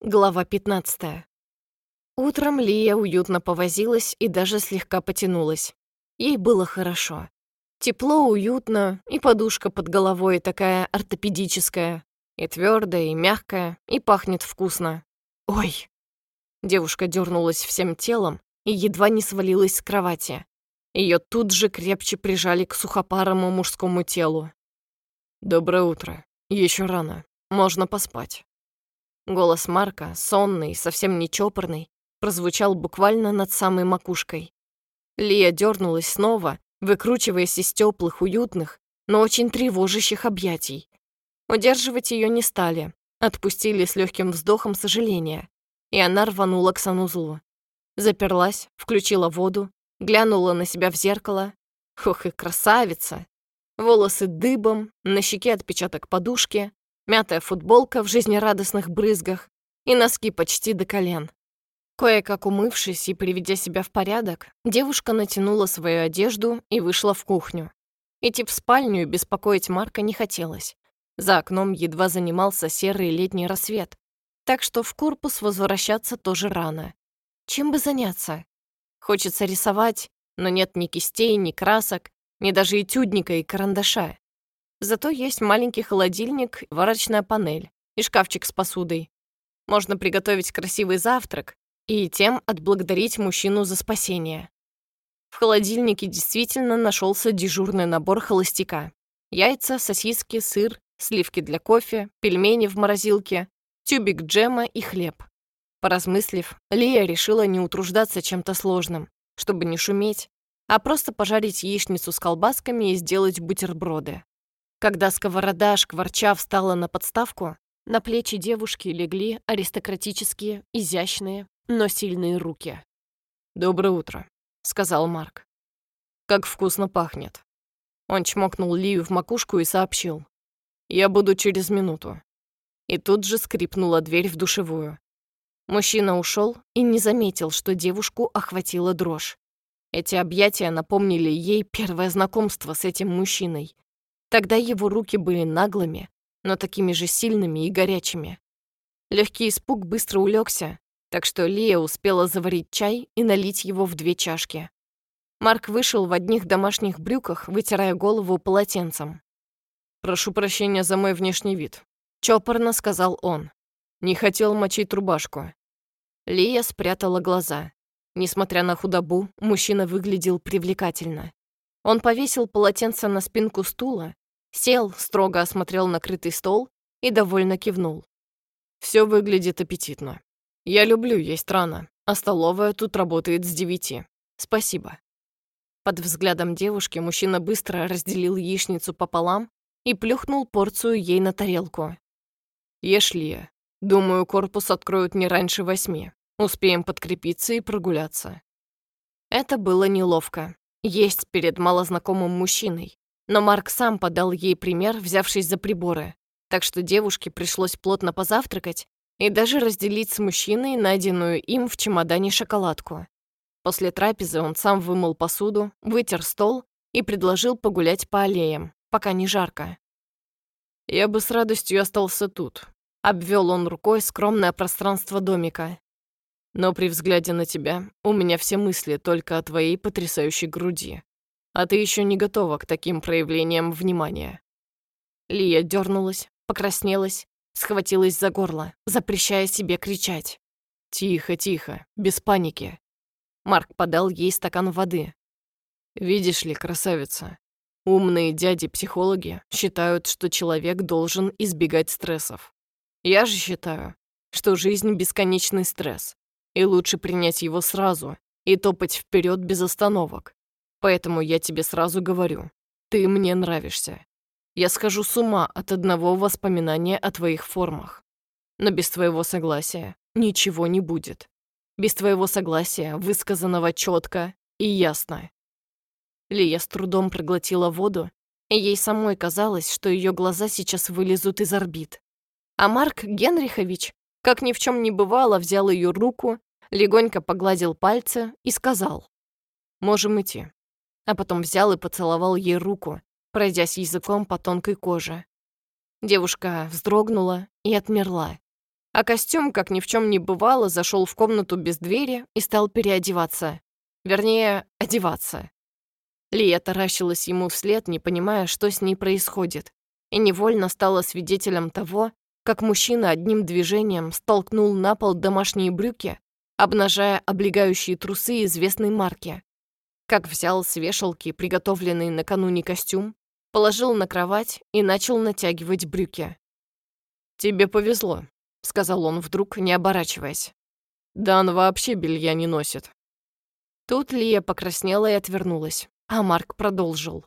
Глава 15. Утром Лия уютно повозилась и даже слегка потянулась. Ей было хорошо. Тепло, уютно, и подушка под головой такая ортопедическая, и твердая, и мягкая, и пахнет вкусно. Ой! Девушка дернулась всем телом и едва не свалилась с кровати. Ее тут же крепче прижали к сухопарому мужскому телу. «Доброе утро. Еще рано. Можно поспать». Голос Марка, сонный, совсем не чопорный, прозвучал буквально над самой макушкой. Лия дернулась снова, выкручиваясь из теплых, уютных, но очень тревожащих объятий. Удерживать ее не стали, отпустили с легким вздохом сожаления, и она рванула к санузлу. Заперлась, включила воду, глянула на себя в зеркало. Ох и красавица! Волосы дыбом, на щеке отпечаток подушки, мятая футболка в жизнерадостных брызгах и носки почти до колен. Кое-как умывшись и приведя себя в порядок, девушка натянула свою одежду и вышла в кухню. Идти в спальню и беспокоить Марка не хотелось. За окном едва занимался серый летний рассвет, так что в корпус возвращаться тоже рано. Чем бы заняться? Хочется рисовать, но нет ни кистей, ни красок, ни даже этюдника и карандаша. Зато есть маленький холодильник, варочная панель и шкафчик с посудой. Можно приготовить красивый завтрак и тем отблагодарить мужчину за спасение. В холодильнике действительно нашелся дежурный набор холостяка. Яйца, сосиски, сыр, сливки для кофе, пельмени в морозилке, тюбик джема и хлеб. Поразмыслив, Лия решила не утруждаться чем-то сложным, чтобы не шуметь, а просто пожарить яичницу с колбасками и сделать бутерброды. Когда сковорода, шкварча, встала на подставку, на плечи девушки легли аристократические, изящные, но сильные руки. «Доброе утро», — сказал Марк. «Как вкусно пахнет». Он чмокнул Лию в макушку и сообщил. «Я буду через минуту». И тут же скрипнула дверь в душевую. Мужчина ушел и не заметил, что девушку охватила дрожь. Эти объятия напомнили ей первое знакомство с этим мужчиной, Тогда его руки были наглыми, но такими же сильными и горячими. Легкий испуг быстро улегся, так что Лия успела заварить чай и налить его в две чашки. Марк вышел в одних домашних брюках, вытирая голову полотенцем. «Прошу прощения за мой внешний вид», — чопорно сказал он. «Не хотел мочить рубашку». Лия спрятала глаза. Несмотря на худобу, мужчина выглядел привлекательно. Он повесил полотенце на спинку стула, сел, строго осмотрел накрытый стол и довольно кивнул. Все выглядит аппетитно. Я люблю есть рано, а столовая тут работает с девяти. Спасибо. Под взглядом девушки мужчина быстро разделил яичницу пополам и плюхнул порцию ей на тарелку. Ешь, Лия. Думаю, корпус откроют не раньше восьми. Успеем подкрепиться и прогуляться. Это было неловко есть перед малознакомым мужчиной. Но Марк сам подал ей пример, взявшись за приборы. Так что девушке пришлось плотно позавтракать и даже разделить с мужчиной найденную им в чемодане шоколадку. После трапезы он сам вымыл посуду, вытер стол и предложил погулять по аллеям, пока не жарко. «Я бы с радостью остался тут», — обвел он рукой скромное пространство домика. Но при взгляде на тебя у меня все мысли только о твоей потрясающей груди. А ты еще не готова к таким проявлениям внимания». Лия дернулась, покраснелась, схватилась за горло, запрещая себе кричать. «Тихо, тихо, без паники». Марк подал ей стакан воды. «Видишь ли, красавица, умные дяди-психологи считают, что человек должен избегать стрессов. Я же считаю, что жизнь — бесконечный стресс, и лучше принять его сразу и топать вперед без остановок. Поэтому я тебе сразу говорю, ты мне нравишься. Я схожу с ума от одного воспоминания о твоих формах. Но без твоего согласия ничего не будет. Без твоего согласия, высказанного четко и ясно. Лия с трудом проглотила воду, и ей самой казалось, что ее глаза сейчас вылезут из орбит. А Марк Генрихович, как ни в чем не бывало, взял ее руку легонько погладил пальцы и сказал «Можем идти». А потом взял и поцеловал ей руку, пройдясь языком по тонкой коже. Девушка вздрогнула и отмерла. А костюм, как ни в чем не бывало, зашел в комнату без двери и стал переодеваться. Вернее, одеваться. Лия таращилась ему вслед, не понимая, что с ней происходит, и невольно стала свидетелем того, как мужчина одним движением столкнул на пол домашние брюки, обнажая облегающие трусы известной марки. Как взял с вешалки приготовленный накануне костюм, положил на кровать и начал натягивать брюки. «Тебе повезло», — сказал он вдруг, не оборачиваясь. «Дан вообще белья не носит». Тут Лия покраснела и отвернулась, а Марк продолжил.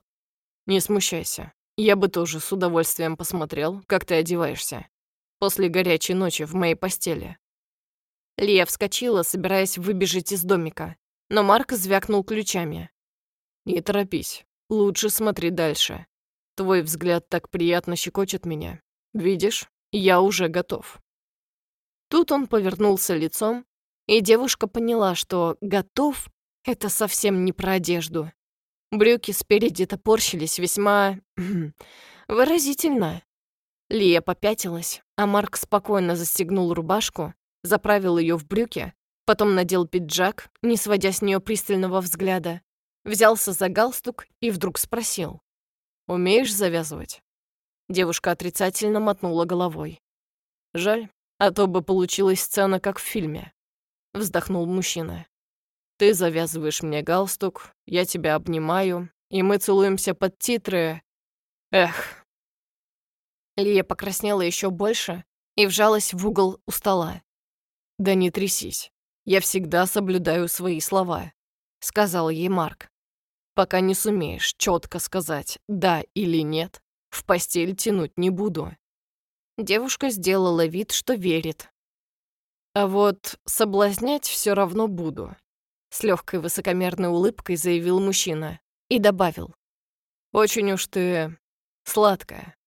«Не смущайся. Я бы тоже с удовольствием посмотрел, как ты одеваешься. После горячей ночи в моей постели». Лия вскочила, собираясь выбежать из домика, но Марк звякнул ключами. «Не торопись. Лучше смотри дальше. Твой взгляд так приятно щекочет меня. Видишь, я уже готов». Тут он повернулся лицом, и девушка поняла, что «готов» — это совсем не про одежду. Брюки спереди топорщились весьма... выразительно. Лия попятилась, а Марк спокойно застегнул рубашку, заправил ее в брюки, потом надел пиджак, не сводя с нее пристального взгляда, взялся за галстук и вдруг спросил. «Умеешь завязывать?» Девушка отрицательно мотнула головой. «Жаль, а то бы получилась сцена, как в фильме», — вздохнул мужчина. «Ты завязываешь мне галстук, я тебя обнимаю, и мы целуемся под титры. Эх». Лия покраснела еще больше и вжалась в угол у стола. «Да не трясись, я всегда соблюдаю свои слова», — сказал ей Марк. Пока не сумеешь четко сказать «да» или «нет», в постель тянуть не буду. Девушка сделала вид, что верит. А вот соблазнять все равно буду. С легкой высокомерной улыбкой заявил мужчина и добавил. Очень уж ты сладкая.